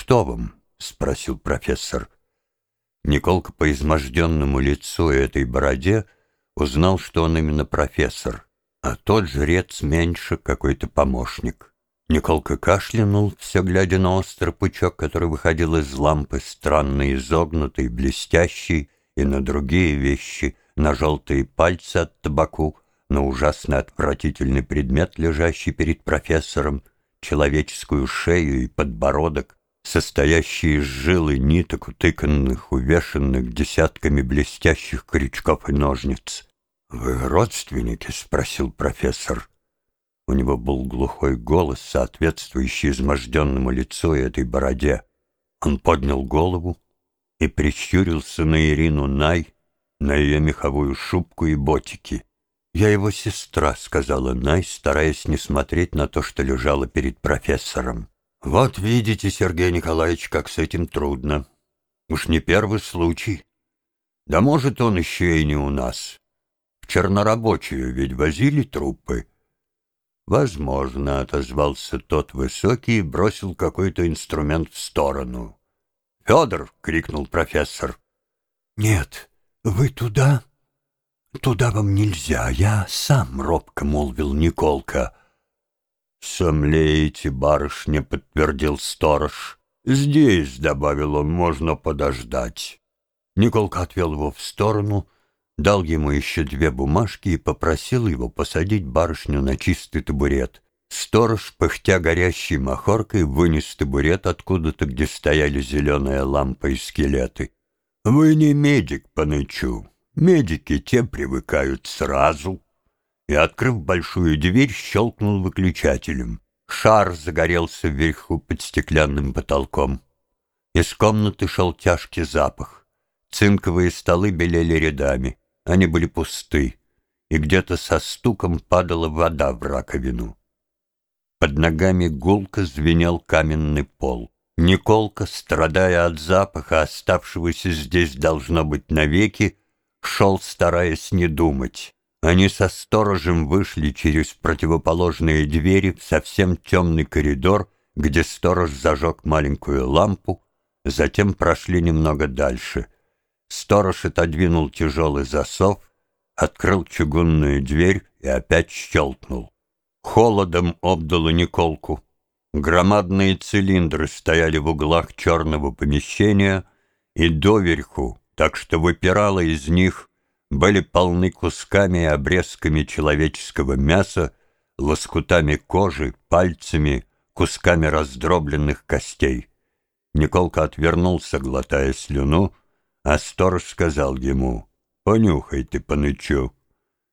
что вам?» — спросил профессор. Николка по изможденному лицу и этой бороде узнал, что он именно профессор, а тот жрец меньше какой-то помощник. Николка кашлянул, все глядя на острый пучок, который выходил из лампы, странно изогнутый, блестящий, и на другие вещи, на желтые пальцы от табаку, на ужасно отвратительный предмет, лежащий перед профессором, человеческую шею и подбородок, состоящие из жилы ниток, утыканных, увешанных десятками блестящих крючков и ножниц. «Вы родственники?» — спросил профессор. У него был глухой голос, соответствующий изможденному лицу и этой бороде. Он поднял голову и прищурился на Ирину Най, на ее меховую шубку и ботики. «Я его сестра», — сказала Най, стараясь не смотреть на то, что лежало перед профессором. «Вот видите, Сергей Николаевич, как с этим трудно. Уж не первый случай. Да может, он еще и не у нас. В чернорабочую ведь возили трупы». «Возможно», — отозвался тот высокий и бросил какой-то инструмент в сторону. «Федор!» — крикнул профессор. «Нет, вы туда?» «Туда вам нельзя, я сам», — робко молвил Николка. «Сомлеете, барышня», — подтвердил сторож. «Здесь», — добавил он, — «можно подождать». Николка отвел его в сторону, дал ему еще две бумажки и попросил его посадить барышню на чистый табурет. Сторож, пыхтя горящей махоркой, вынес табурет откуда-то, где стояли зеленая лампа и скелеты. «Вы не медик, Панычу. Медики те привыкают сразу». И, открыв большую дверь, щелкнул выключателем. Шар загорелся вверху под стеклянным потолком. Из комнаты шел тяжкий запах. Цинковые столы белели рядами. Они были пусты, и где-то со стуком падала вода в раковину. Под ногами гулко звенел каменный пол. Николка, страдая от запаха, оставшегося здесь должно быть навеки, шел, стараясь не думать. Они со сторожем вышли через противоположные двери в совсем темный коридор, где сторож зажег маленькую лампу, затем прошли немного дальше. Сторож отодвинул тяжелый засов, открыл чугунную дверь и опять щелкнул. Холодом обдало Николку. Громадные цилиндры стояли в углах черного помещения, и доверху, так что выпирало из них, были полны кусками и обрезками человеческого мяса, лоскутами кожи, пальцами, кусками раздробленных костей. Николка отвернулся, глотая слюну, а сторож сказал ему, «Понюхай ты, понычу».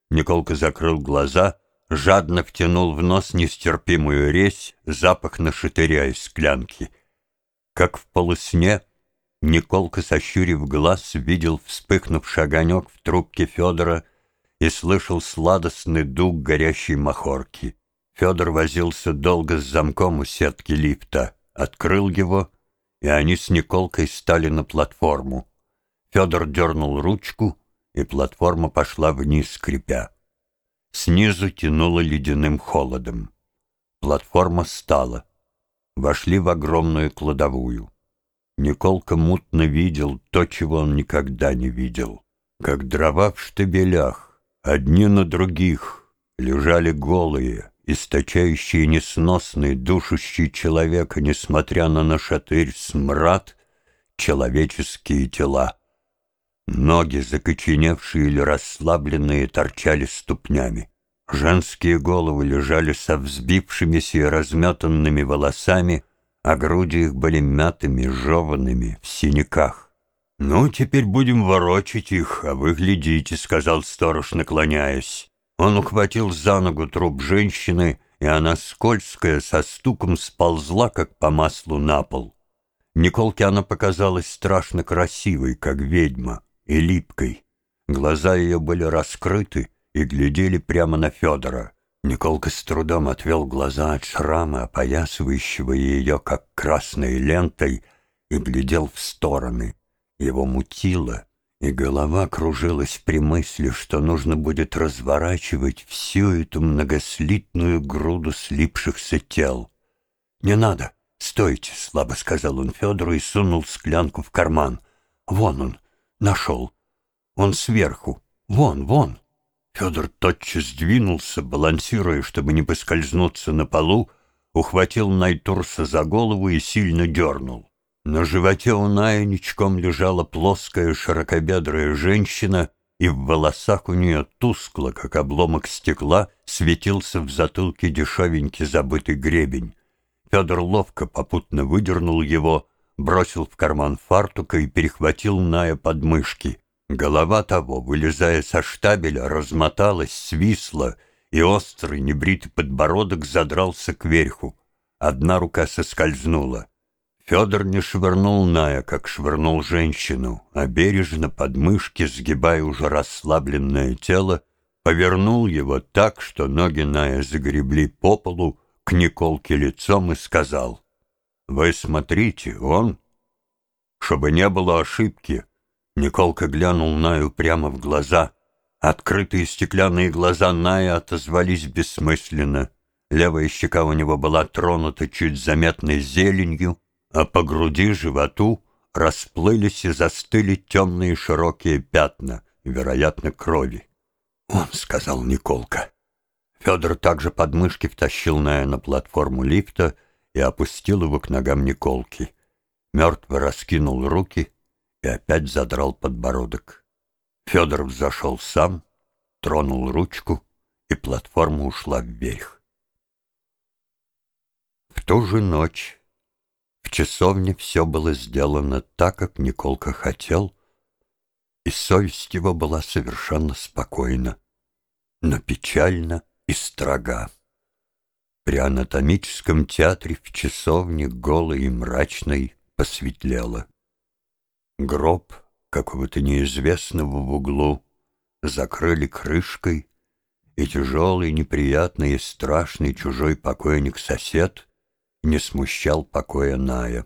Николка закрыл глаза — жадно втянул в нос нестерпимую резь, запах нашатыря из склянки. Как в полусне, Николка, сощурив глаз, видел вспыхнувший огонек в трубке Федора и слышал сладостный дух горящей махорки. Федор возился долго с замком у сетки лифта, открыл его, и они с Николкой стали на платформу. Федор дернул ручку, и платформа пошла вниз, скрипя. Снизу тянуло ледяным холодом. Платформа стала. Вошли в огромную кладовую. Николка мутно видел то, чего он никогда не видел. Как дрова в штабелях, одни на других, лежали голые, источающие несносный, душащий человека, несмотря на нашатырь смрад, человеческие тела. Ноги, закоченевшие или расслабленные, торчали ступнями. Женские головы лежали со взбившимися и разметанными волосами, а груди их были мятыми, жеванными, в синяках. «Ну, теперь будем ворочить их, а вы глядите», — сказал сторож, наклоняясь. Он ухватил за ногу труп женщины, и она, скользкая, со стуком сползла, как по маслу, на пол. Николке она показалась страшно красивой, как ведьма и липкой. Глаза ее были раскрыты и глядели прямо на Федора. Николка с трудом отвел глаза от шрама, опоясывающего ее, как красной лентой, и глядел в стороны. Его мутило, и голова кружилась при мысли, что нужно будет разворачивать всю эту многослитную груду слипшихся тел. «Не надо, «Стойте», — слабо сказал он Федору и сунул склянку в карман. «Вон он, нашел. Он сверху. Вон, вон». Федор тотчас двинулся, балансируя, чтобы не поскользнуться на полу, ухватил Найтурса за голову и сильно дернул. На животе у Ная ничком лежала плоская широкобедрая женщина, и в волосах у нее тускло, как обломок стекла, светился в затылке дешевенький забытый гребень. Федор ловко попутно выдернул его, бросил в карман фартука и перехватил Ная подмышки. Голова того, вылезая со штабеля, размоталась, свисла, и острый небритый подбородок задрался кверху. Одна рука соскользнула. Федор не швырнул Ная, как швырнул женщину, а бережно под мышки, сгибая уже расслабленное тело, повернул его так, что ноги Ная загребли по полу к Николке лицом и сказал, «Вы смотрите, он...» Чтобы не было ошибки, Николка глянул Наю прямо в глаза. Открытые стеклянные глаза Ная отозвались бессмысленно. Левая щека у него была тронута чуть заметной зеленью, а по груди, животу расплылись и застыли темные широкие пятна, вероятно, крови. «Он», — сказал Николка. Федор также под мышки втащил Ная на платформу лифта и опустил его к ногам Николки. Мертво раскинул руки и опять задрал подбородок. Федор взошел сам, тронул ручку, и платформа ушла вверх. В ту же ночь в часовне все было сделано так, как Николка хотел, и совесть его была совершенно спокойна, но печальна и строга. При анатомическом театре в часовне голой и мрачной посветлело. Гроб какого-то неизвестного в углу закрыли крышкой, и тяжелый, неприятный и страшный чужой покойник-сосед не смущал покоя Ная.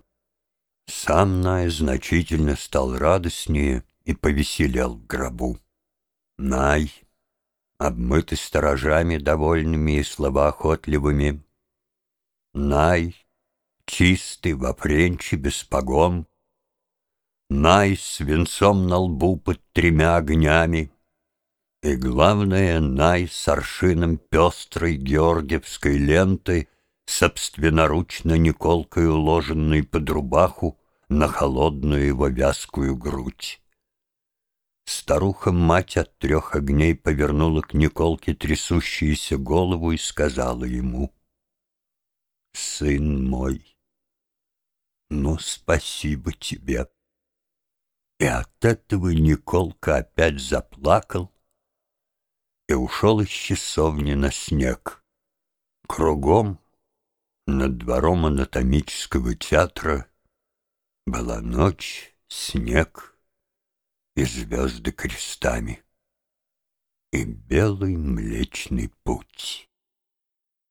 Сам Ная значительно стал радостнее и повеселел в гробу. Най, обмытый сторожами довольными и словоохотливыми, Най, чистый во френче без погон, Най с венцом на лбу под тремя огнями, и, главное, Най с аршином пестрой георгиевской ленты — собственноручно Николкой уложенный под рубаху на холодную его вязкую грудь. Старуха-мать от трех огней повернула к Николке трясущуюся голову и сказала ему, «Сын мой, ну, спасибо тебе». И от этого Николка опять заплакал и ушел из часовни на снег. Кругом над двором анатомического театра была ночь, снег и звезды крестами и белый млечный путь.